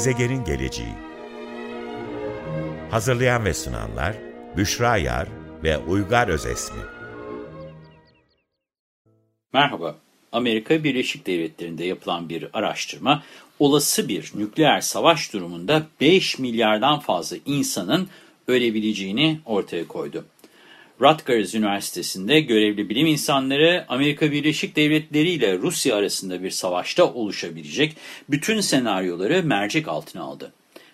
Gezegenin geleceği Hazırlayan ve sunanlar Büşra Yar ve Uygar Özesmi Merhaba. Amerika Birleşik Devletleri'nde yapılan bir araştırma, olası bir nükleer savaş durumunda 5 milyardan fazla insanın ölebileceğini ortaya koydu. Rutgers Üniversitesi'nde görevli bilim insanları Amerika Birleşik Devletleri ile Rusya arasında bir savaşta oluşabilecek bütün senaryoları mercek altına aldı.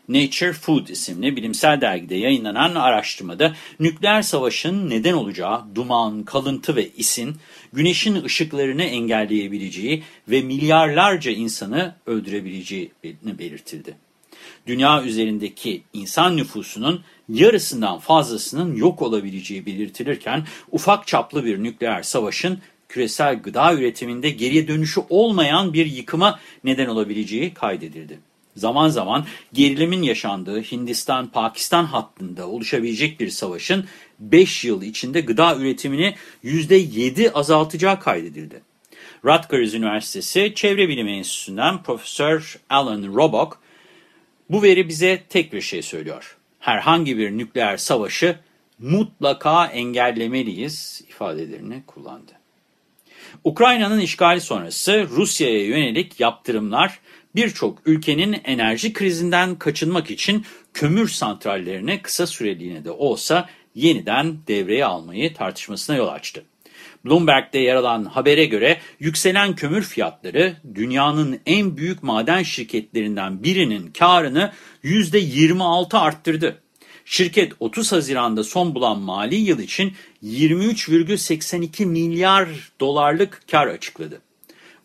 Nature Food isimli bilimsel dergide yayınlanan araştırmada nükleer savaşın neden olacağı duman, kalıntı ve isin, güneşin ışıklarını engelleyebileceği ve milyarlarca insanı öldürebileceğini belirtildi. Dünya üzerindeki insan nüfusunun yarısından fazlasının yok olabileceği belirtilirken ufak çaplı bir nükleer savaşın küresel gıda üretiminde geriye dönüşü olmayan bir yıkıma neden olabileceği kaydedildi. Zaman zaman gerilimin yaşandığı Hindistan-Pakistan hattında oluşabilecek bir savaşın 5 yıl içinde gıda üretimini %7 azaltacağı kaydedildi. Rutgers Üniversitesi Çevre Bilimi Enstitüsü'nden Profesör Alan Robock, bu veri bize tek bir şey söylüyor. Herhangi bir nükleer savaşı mutlaka engellemeliyiz ifadelerini kullandı. Ukrayna'nın işgali sonrası Rusya'ya yönelik yaptırımlar birçok ülkenin enerji krizinden kaçınmak için kömür santrallerini kısa süreliğine de olsa yeniden devreye almayı tartışmasına yol açtı. Bloomberg'de yer alan habere göre yükselen kömür fiyatları dünyanın en büyük maden şirketlerinden birinin karını %26 arttırdı. Şirket 30 Haziran'da son bulan mali yıl için 23,82 milyar dolarlık kar açıkladı.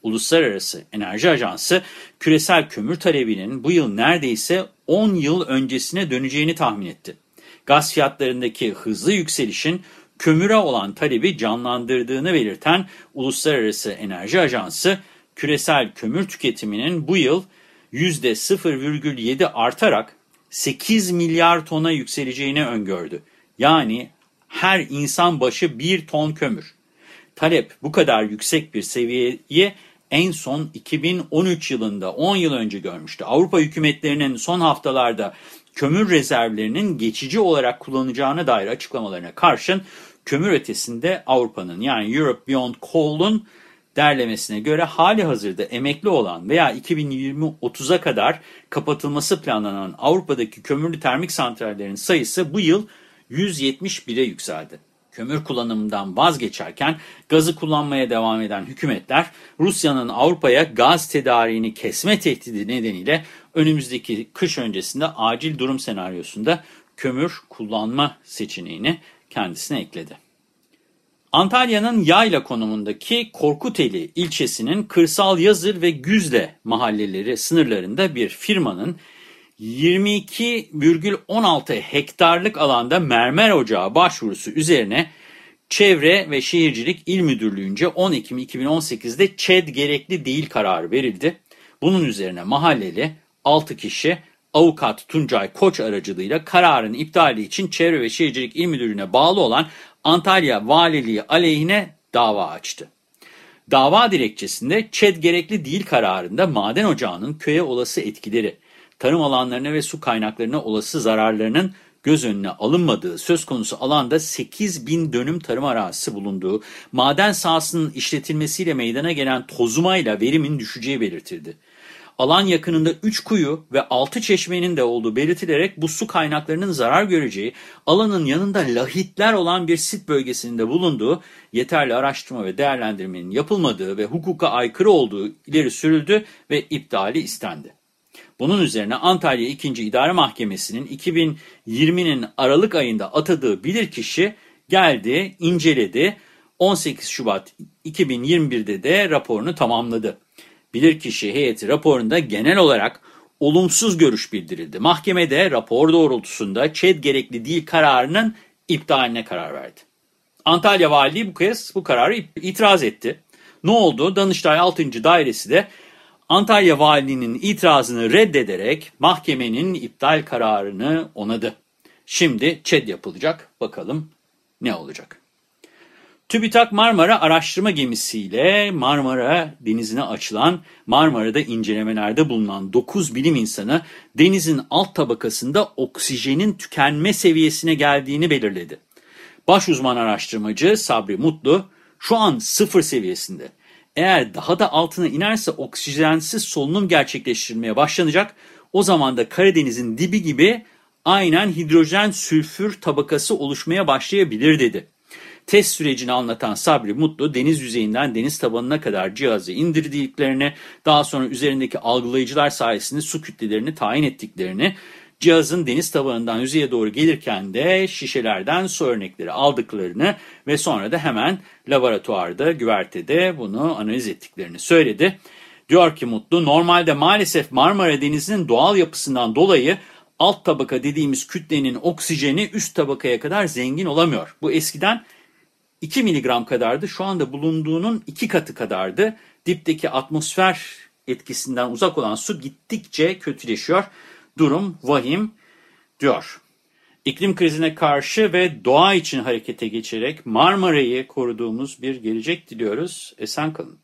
Uluslararası Enerji Ajansı küresel kömür talebinin bu yıl neredeyse 10 yıl öncesine döneceğini tahmin etti. Gaz fiyatlarındaki hızlı yükselişin kömüre olan talebi canlandırdığını belirten Uluslararası Enerji Ajansı, küresel kömür tüketiminin bu yıl %0,7 artarak 8 milyar tona yükseleceğini öngördü. Yani her insan başı 1 ton kömür. Talep bu kadar yüksek bir seviyeye en son 2013 yılında 10 yıl önce görmüştü. Avrupa hükümetlerinin son haftalarda kömür rezervlerinin geçici olarak kullanacağına dair açıklamalarına karşın kömür ötesinde Avrupa'nın yani Europe Beyond Coal'un derlemesine göre hali hazırda emekli olan veya 2020-30'a kadar kapatılması planlanan Avrupa'daki kömürlü termik santrallerin sayısı bu yıl 171'e yükseldi. Kömür kullanımından vazgeçerken gazı kullanmaya devam eden hükümetler Rusya'nın Avrupa'ya gaz tedariğini kesme tehdidi nedeniyle önümüzdeki kış öncesinde acil durum senaryosunda kömür kullanma seçeneğini kendisine ekledi. Antalya'nın Yayla konumundaki Korkuteli ilçesinin Kırsal Yazır ve Güzle mahalleleri sınırlarında bir firmanın 22,16 hektarlık alanda mermer ocağı başvurusu üzerine Çevre ve Şehircilik İl Müdürlüğü'nce 10 Ekim 2018'de ÇED gerekli değil kararı verildi. Bunun üzerine mahalleli 6 kişi avukat Tuncay Koç aracılığıyla kararın iptali için Çevre ve Şehircilik İl Müdürlüğü'ne bağlı olan Antalya Valiliği aleyhine dava açtı. Dava dilekçesinde ÇED gerekli değil kararında maden ocağının köye olası etkileri, tarım alanlarına ve su kaynaklarına olası zararlarının göz önüne alınmadığı söz konusu alanda 8 bin dönüm tarım arazisi bulunduğu, maden sahasının işletilmesiyle meydana gelen tozmayla verimin düşeceği belirtildi. Alan yakınında 3 kuyu ve 6 çeşmenin de olduğu belirtilerek bu su kaynaklarının zarar göreceği, alanın yanında lahitler olan bir sit bölgesinde bulunduğu, yeterli araştırma ve değerlendirmenin yapılmadığı ve hukuka aykırı olduğu ileri sürüldü ve iptali istendi. Bunun üzerine Antalya 2. İdare Mahkemesi'nin 2020'nin Aralık ayında atadığı bilirkişi geldi, inceledi. 18 Şubat 2021'de de raporunu tamamladı. Bilirkişi heyeti raporunda genel olarak olumsuz görüş bildirildi. Mahkemede rapor doğrultusunda ÇED gerekli değil kararının iptaline karar verdi. Antalya Valiliği bu kez bu kararı itiraz etti. Ne oldu? Danıştay 6. Dairesi de Antalya Valiliğinin itirazını reddederek mahkemenin iptal kararını onadı. Şimdi ÇED yapılacak. Bakalım ne olacak? TÜBİTAK Marmara araştırma gemisiyle Marmara denizine açılan Marmara'da incelemelerde bulunan 9 bilim insanı denizin alt tabakasında oksijenin tükenme seviyesine geldiğini belirledi. Baş uzman araştırmacı Sabri Mutlu şu an sıfır seviyesinde. Eğer daha da altına inerse oksijensiz solunum gerçekleştirilmeye başlanacak. O zaman da Karadeniz'in dibi gibi aynen hidrojen sülfür tabakası oluşmaya başlayabilir dedi. Test sürecini anlatan Sabri Mutlu, deniz yüzeyinden deniz tabanına kadar cihazı indirdiklerini, daha sonra üzerindeki algılayıcılar sayesinde su kütlelerini tayin ettiklerini, cihazın deniz tabanından yüzeye doğru gelirken de şişelerden su örnekleri aldıklarını ve sonra da hemen laboratuvarda, güvertede bunu analiz ettiklerini söyledi. Diyor ki Mutlu, normalde maalesef Marmara Denizi'nin doğal yapısından dolayı alt tabaka dediğimiz kütlenin oksijeni üst tabakaya kadar zengin olamıyor. Bu eskiden 2 miligram kadardı. Şu anda bulunduğunun 2 katı kadardı. Dipteki atmosfer etkisinden uzak olan su gittikçe kötüleşiyor. Durum vahim diyor. İklim krizine karşı ve doğa için harekete geçerek Marmara'yı koruduğumuz bir gelecek diliyoruz. Esen kalın.